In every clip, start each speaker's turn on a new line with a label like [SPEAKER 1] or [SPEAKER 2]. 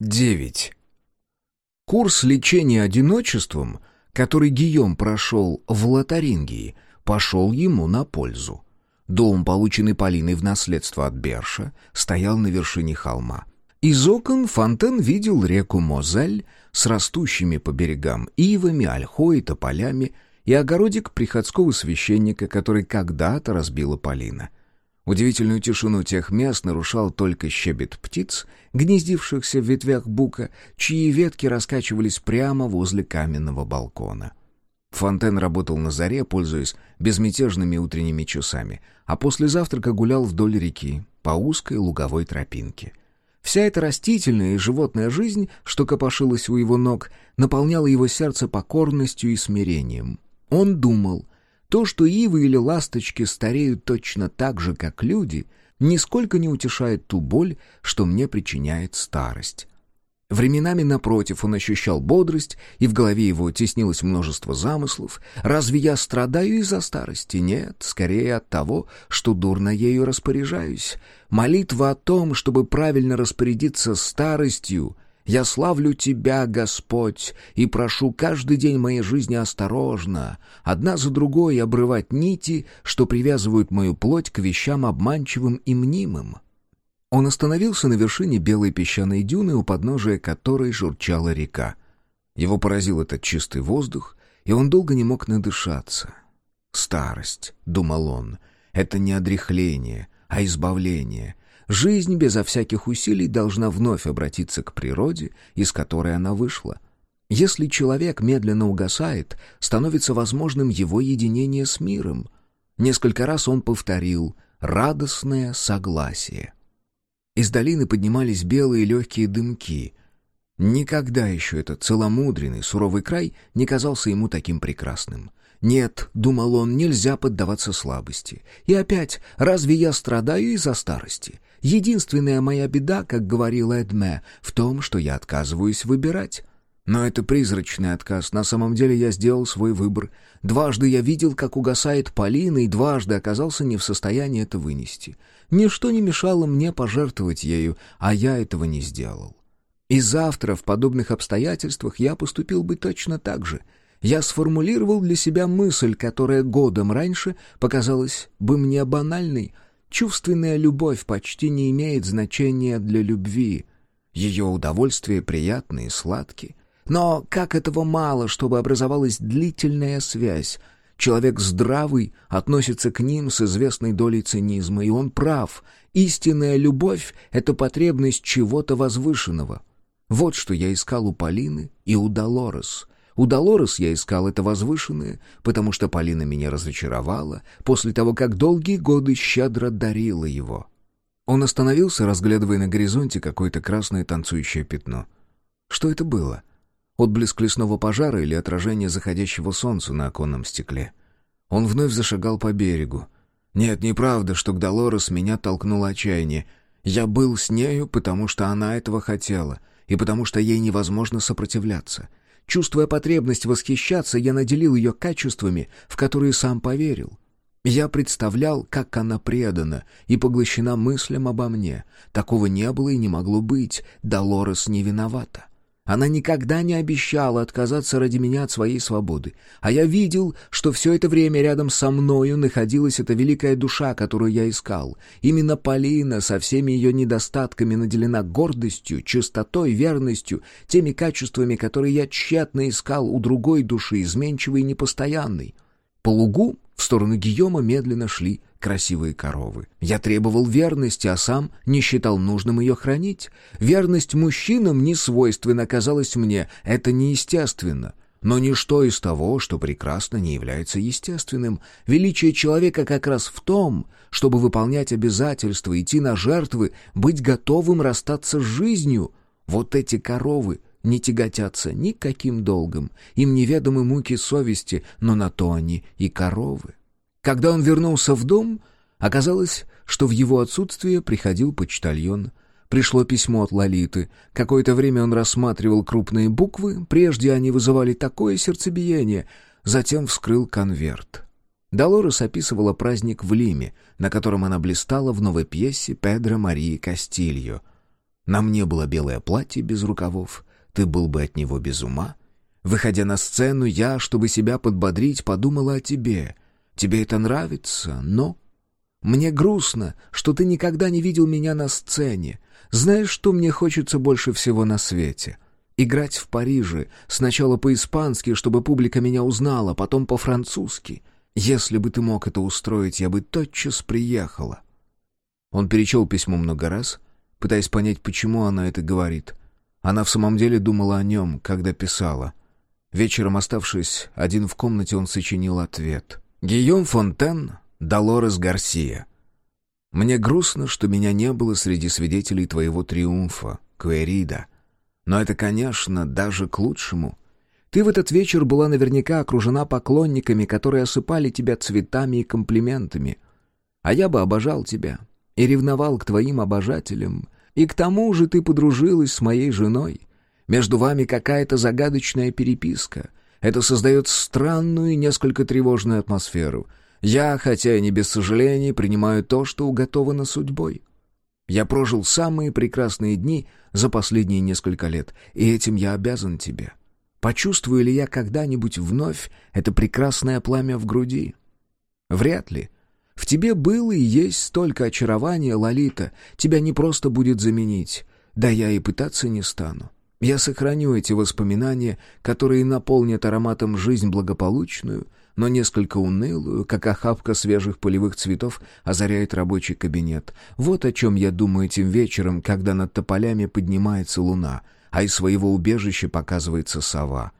[SPEAKER 1] 9. Курс лечения одиночеством, который Гийом прошел в Лотарингии, пошел ему на пользу. Дом, полученный Полиной в наследство от Берша, стоял на вершине холма. Из окон Фонтен видел реку Мозель с растущими по берегам ивами, ольхой, тополями и огородик приходского священника, который когда-то разбила Полина — Удивительную тишину тех мест нарушал только щебет птиц, гнездившихся в ветвях бука, чьи ветки раскачивались прямо возле каменного балкона. Фонтен работал на заре, пользуясь безмятежными утренними часами, а после завтрака гулял вдоль реки, по узкой луговой тропинке. Вся эта растительная и животная жизнь, что копошилась у его ног, наполняла его сердце покорностью и смирением. Он думал — то, что ивы или ласточки стареют точно так же, как люди, нисколько не утешает ту боль, что мне причиняет старость. Временами, напротив, он ощущал бодрость, и в голове его теснилось множество замыслов. «Разве я страдаю из-за старости? Нет, скорее от того, что дурно ею распоряжаюсь. Молитва о том, чтобы правильно распорядиться старостью — я славлю Тебя, Господь, и прошу каждый день моей жизни осторожно, одна за другой обрывать нити, что привязывают мою плоть к вещам обманчивым и мнимым». Он остановился на вершине белой песчаной дюны, у подножия которой журчала река. Его поразил этот чистый воздух, и он долго не мог надышаться. «Старость», — думал он, — «это не одряхление, а избавление, Жизнь безо всяких усилий должна вновь обратиться к природе, из которой она вышла. Если человек медленно угасает, становится возможным его единение с миром. Несколько раз он повторил «радостное согласие». Из долины поднимались белые легкие дымки. Никогда еще этот целомудренный, суровый край не казался ему таким прекрасным. «Нет», — думал он, — «нельзя поддаваться слабости. И опять, разве я страдаю из-за старости? Единственная моя беда, как говорил Эдме, в том, что я отказываюсь выбирать. Но это призрачный отказ. На самом деле я сделал свой выбор. Дважды я видел, как угасает Полина, и дважды оказался не в состоянии это вынести. Ничто не мешало мне пожертвовать ею, а я этого не сделал. И завтра в подобных обстоятельствах я поступил бы точно так же. Я сформулировал для себя мысль, которая годом раньше показалась бы мне банальной — Чувственная любовь почти не имеет значения для любви. Ее удовольствия приятны и сладки. Но как этого мало, чтобы образовалась длительная связь? Человек здравый относится к ним с известной долей цинизма, и он прав. Истинная любовь — это потребность чего-то возвышенного. Вот что я искал у Полины и у Долорес. У Долорес я искал это возвышенное, потому что Полина меня разочаровала после того, как долгие годы щедро дарила его. Он остановился, разглядывая на горизонте какое-то красное танцующее пятно. Что это было? Отблеск лесного пожара или отражение заходящего солнца на оконном стекле? Он вновь зашагал по берегу. Нет, неправда, что к Долорес меня толкнуло отчаяние. Я был с нею, потому что она этого хотела, и потому что ей невозможно сопротивляться. Чувствуя потребность восхищаться, я наделил ее качествами, в которые сам поверил. Я представлял, как она предана и поглощена мыслям обо мне. Такого не было и не могло быть. Долорес не виновата. Она никогда не обещала отказаться ради меня от своей свободы. А я видел, что все это время рядом со мною находилась эта великая душа, которую я искал. Именно Полина со всеми ее недостатками наделена гордостью, чистотой, верностью, теми качествами, которые я тщетно искал у другой души, изменчивой и непостоянной. По лугу в сторону Гийома медленно шли красивые коровы. Я требовал верности, а сам не считал нужным ее хранить. Верность мужчинам не свойственна, казалось мне, это неестественно. Но ничто из того, что прекрасно, не является естественным. Величие человека как раз в том, чтобы выполнять обязательства, идти на жертвы, быть готовым расстаться с жизнью. Вот эти коровы не тяготятся никаким долгом, им неведомы муки совести, но на то они и коровы. Когда он вернулся в дом, оказалось, что в его отсутствие приходил почтальон. Пришло письмо от Лолиты. Какое-то время он рассматривал крупные буквы, прежде они вызывали такое сердцебиение, затем вскрыл конверт. Долорес описывала праздник в Лиме, на котором она блистала в новой пьесе Педро Марии Кастильо. На мне было белое платье без рукавов, ты был бы от него без ума. Выходя на сцену, я, чтобы себя подбодрить, подумала о тебе. Тебе это нравится, но... Мне грустно, что ты никогда не видел меня на сцене. Знаешь, что мне хочется больше всего на свете? Играть в Париже, сначала по-испански, чтобы публика меня узнала, потом по-французски. Если бы ты мог это устроить, я бы тотчас приехала. Он перечел письмо много раз, пытаясь понять, почему она это говорит. Она в самом деле думала о нем, когда писала. Вечером, оставшись один в комнате, он сочинил ответ. «Гийом Фонтен, Долорес Гарсия. Мне грустно, что меня не было среди свидетелей твоего триумфа, Куэрида. Но это, конечно, даже к лучшему. Ты в этот вечер была наверняка окружена поклонниками, которые осыпали тебя цветами и комплиментами. А я бы обожал тебя и ревновал к твоим обожателям, и к тому же ты подружилась с моей женой. Между вами какая-то загадочная переписка. Это создает странную и несколько тревожную атмосферу. Я, хотя и не без сожалений, принимаю то, что уготовано судьбой. Я прожил самые прекрасные дни за последние несколько лет, и этим я обязан тебе. Почувствую ли я когда-нибудь вновь это прекрасное пламя в груди? Вряд ли. В тебе было и есть столько очарования, Лолита, тебя не просто будет заменить. Да я и пытаться не стану. Я сохраню эти воспоминания, которые наполнят ароматом жизнь благополучную, но несколько унылую, как охапка свежих полевых цветов озаряет рабочий кабинет. Вот о чем я думаю этим вечером, когда над тополями поднимается луна, а из своего убежища показывается сова.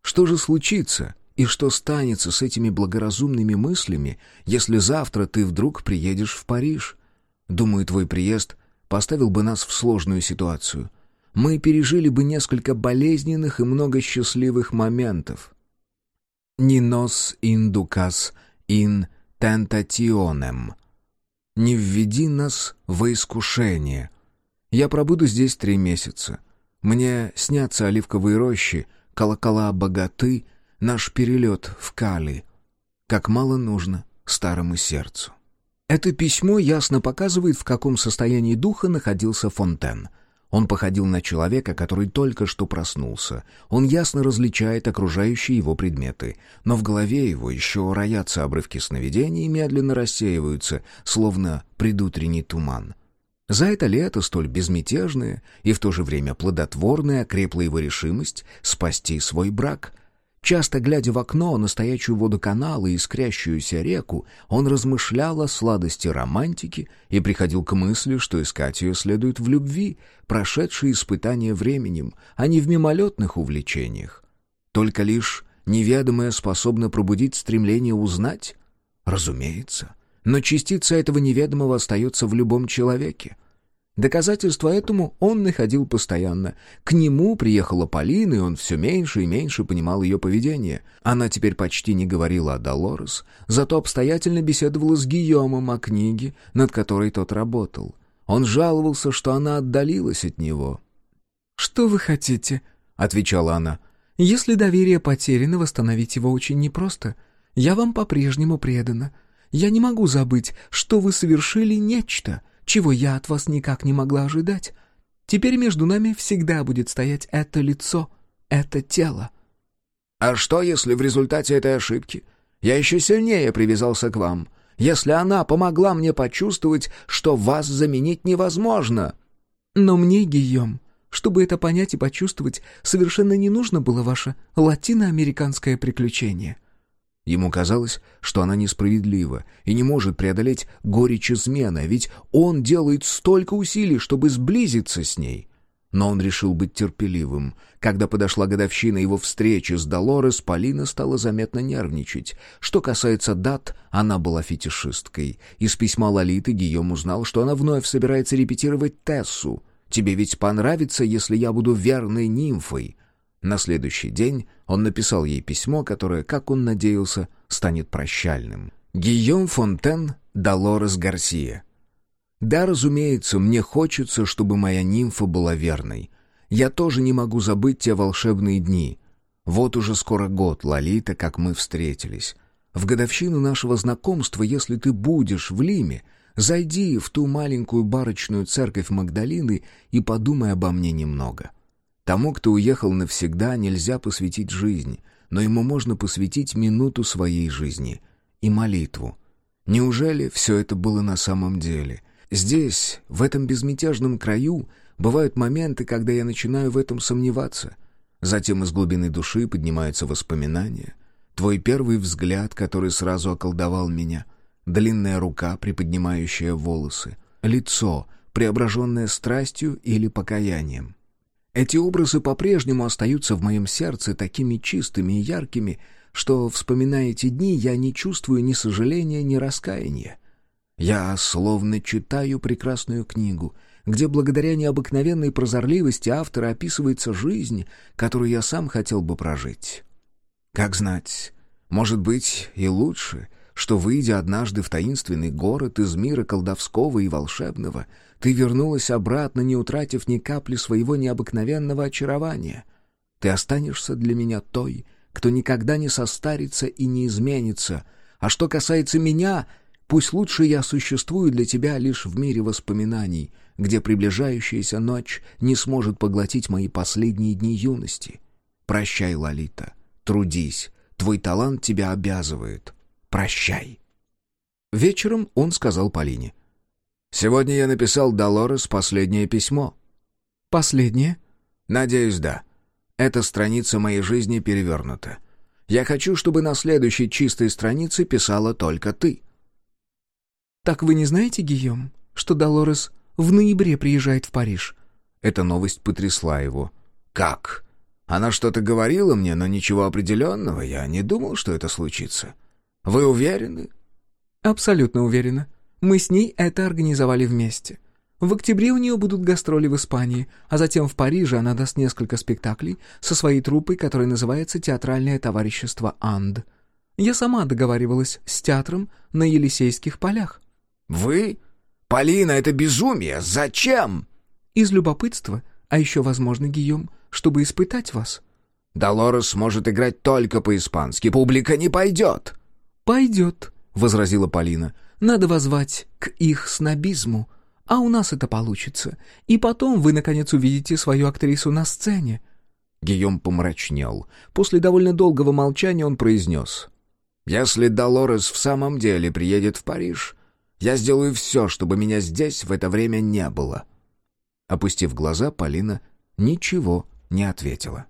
[SPEAKER 1] Что же случится, и что станется с этими благоразумными мыслями, если завтра ты вдруг приедешь в Париж? Думаю, твой приезд поставил бы нас в сложную ситуацию. Мы пережили бы несколько болезненных и много счастливых моментов. «Нинос индукас ин тентатионем» «Не введи нас во искушение». Я пробуду здесь три месяца. Мне снятся оливковые рощи, колокола богаты — наш перелет в Кали. Как мало нужно старому сердцу. Это письмо ясно показывает, в каком состоянии духа находился Фонтен. Он походил на человека, который только что проснулся. Он ясно различает окружающие его предметы, но в голове его еще роятся обрывки сновидений и медленно рассеиваются, словно предутренний туман. За это лето столь безмятежное и в то же время плодотворное крепла его решимость спасти свой брак, Часто глядя в окно на стоячую воду канала и искрящуюся реку, он размышлял о сладости романтики и приходил к мысли, что искать ее следует в любви, прошедшей испытания временем, а не в мимолетных увлечениях. Только лишь неведомое способно пробудить стремление узнать? Разумеется. Но частица этого неведомого остается в любом человеке. Доказательства этому он находил постоянно. К нему приехала Полина, и он все меньше и меньше понимал ее поведение. Она теперь почти не говорила о Долорес, зато обстоятельно беседовала с Гийомом о книге, над которой тот работал. Он жаловался, что она отдалилась от него. «Что вы хотите?» — отвечала она. «Если доверие потеряно, восстановить его очень непросто. Я вам по-прежнему предана. Я не могу забыть, что вы совершили нечто» чего я от вас никак не могла ожидать. Теперь между нами всегда будет стоять это лицо, это тело».
[SPEAKER 2] «А что, если в результате этой ошибки я еще сильнее привязался к вам? Если она помогла мне почувствовать, что вас заменить невозможно?»
[SPEAKER 3] «Но мне, Гийом, чтобы это понять и почувствовать, совершенно не нужно было ваше латиноамериканское приключение».
[SPEAKER 1] Ему казалось, что она несправедлива и не может преодолеть горечь измены, ведь он делает столько усилий, чтобы сблизиться с ней. Но он решил быть терпеливым. Когда подошла годовщина его встречи с Долорес, Полина стала заметно нервничать. Что касается дат, она была фетишисткой. Из письма Лолиты Гийом узнал, что она вновь собирается репетировать Тессу. «Тебе ведь понравится, если я буду верной нимфой», на следующий день он написал ей письмо, которое, как он надеялся, станет прощальным. «Гийом Фонтен, Долорес Гарсия. Да, разумеется, мне хочется, чтобы моя нимфа была верной. Я тоже не могу забыть те волшебные дни. Вот уже скоро год, Лолита, как мы встретились. В годовщину нашего знакомства, если ты будешь в Лиме, Зайди в ту маленькую барочную церковь Магдалины и подумай обо мне немного. Тому, кто уехал навсегда, нельзя посвятить жизнь, но ему можно посвятить минуту своей жизни и молитву. Неужели все это было на самом деле? Здесь, в этом безмятежном краю, бывают моменты, когда я начинаю в этом сомневаться. Затем из глубины души поднимаются воспоминания. Твой первый взгляд, который сразу околдовал меня. Длинная рука, приподнимающая волосы. Лицо, преображенное страстью или покаянием. Эти образы по-прежнему остаются в моем сердце такими чистыми и яркими, что, вспоминая эти дни, я не чувствую ни сожаления, ни раскаяния. Я словно читаю прекрасную книгу, где благодаря необыкновенной прозорливости автора описывается жизнь, которую я сам хотел бы прожить. Как знать, может быть и лучше, что, выйдя однажды в таинственный город из мира колдовского и волшебного, ты вернулась обратно, не утратив ни капли своего необыкновенного очарования. Ты останешься для меня той, кто никогда не состарится и не изменится. А что касается меня, пусть лучше я существую для тебя лишь в мире воспоминаний, где приближающаяся ночь не сможет поглотить мои последние дни юности. Прощай, Лолита, трудись, твой талант тебя обязывает. Прощай. Вечером он сказал Полине. «Сегодня я написал Долорес последнее письмо».
[SPEAKER 3] «Последнее?»
[SPEAKER 1] «Надеюсь, да. Эта страница моей жизни перевернута. Я хочу, чтобы на следующей чистой странице писала только ты».
[SPEAKER 3] «Так вы не знаете, Гийом, что Долорес в ноябре приезжает в Париж?»
[SPEAKER 1] Эта новость потрясла его. «Как? Она что-то говорила мне, но ничего определенного. Я не думал, что это случится. Вы уверены?»
[SPEAKER 3] «Абсолютно уверена. Мы с ней это организовали вместе. В октябре у нее будут гастроли в Испании, а затем в Париже она даст несколько спектаклей со своей труппой, которая называется «Театральное товарищество Анд». Я сама договаривалась с театром на Елисейских полях.
[SPEAKER 1] «Вы? Полина, это безумие! Зачем?»
[SPEAKER 3] «Из любопытства, а еще, возможно, Гийом, чтобы испытать вас».
[SPEAKER 1] «Долорес может играть только по-испански, публика не пойдет».
[SPEAKER 3] «Пойдет», — возразила Полина. «Надо возвать к их снобизму». А у нас это получится. И потом вы, наконец, увидите свою актрису на сцене».
[SPEAKER 1] Гийом помрачнел. После довольно долгого молчания он произнес. «Если Долорес в самом деле приедет в Париж, я сделаю все, чтобы меня здесь в это время не было». Опустив глаза, Полина ничего не ответила.